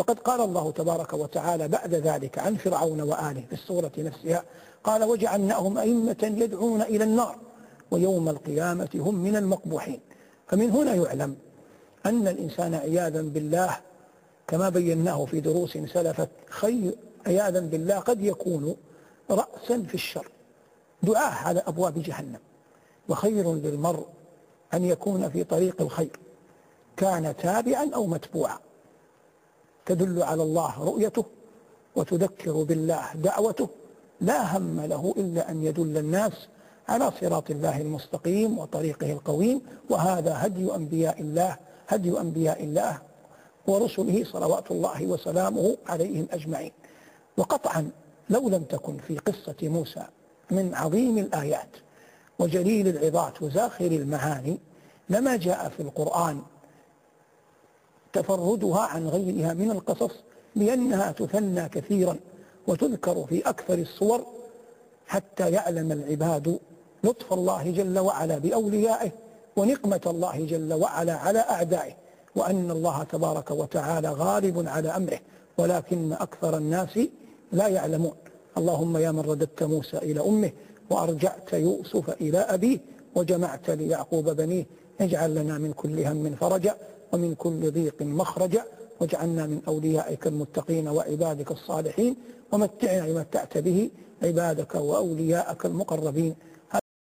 وقد قال الله تبارك وتعالى بعد ذلك عن فرعون وآله في السورة نفسها قال وجعلناهم أئمة يدعون إلى النار ويوم القيامة هم من المقبوحين. فمن هنا يعلم أن الإنسان عياذا بالله كما بيناه في دروس سلفت خير عياذا بالله قد يكون رأسا في الشر دعاه على أبواب جهنم. وخير للمرء أن يكون في طريق الخير كان تابعا أو متبوعا. تدل على الله رؤيته وتذكر بالله دعوته. لا هم له إلا أن يدل الناس على صراط الله المستقيم وطريقه القويم. وهذا هدي أنبياء الله هدي أنبياء الله ورسله صلوات الله وسلامه عليهم أجمعين. وقطعا لو لم تكن في قصة موسى من عظيم الآيات وجليل العظات وزاخر المعاني لما جاء في القرآن تفردها عن غيرها من القصص لأنها تثنى كثيرا وتذكر في أكثر الصور حتى يعلم العباد لطف الله جل وعلا بأوليائه ونقمة الله جل وعلا على أعدائه وأن الله تبارك وتعالى غالب على أمره ولكن أكثر الناس لا يعلمون. اللهم يا من رددت موسى إلى أمه وأرجعت يوسف إلى أبيه وجمعت ليعقوب بنيه اجعل لنا من كل هم فرجا ومن كل ضيق مخرجا واجعلنا من أوليائك المتقين وعبادك الصالحين ومتعنا بما متعت به عبادك وأولياءك المقربين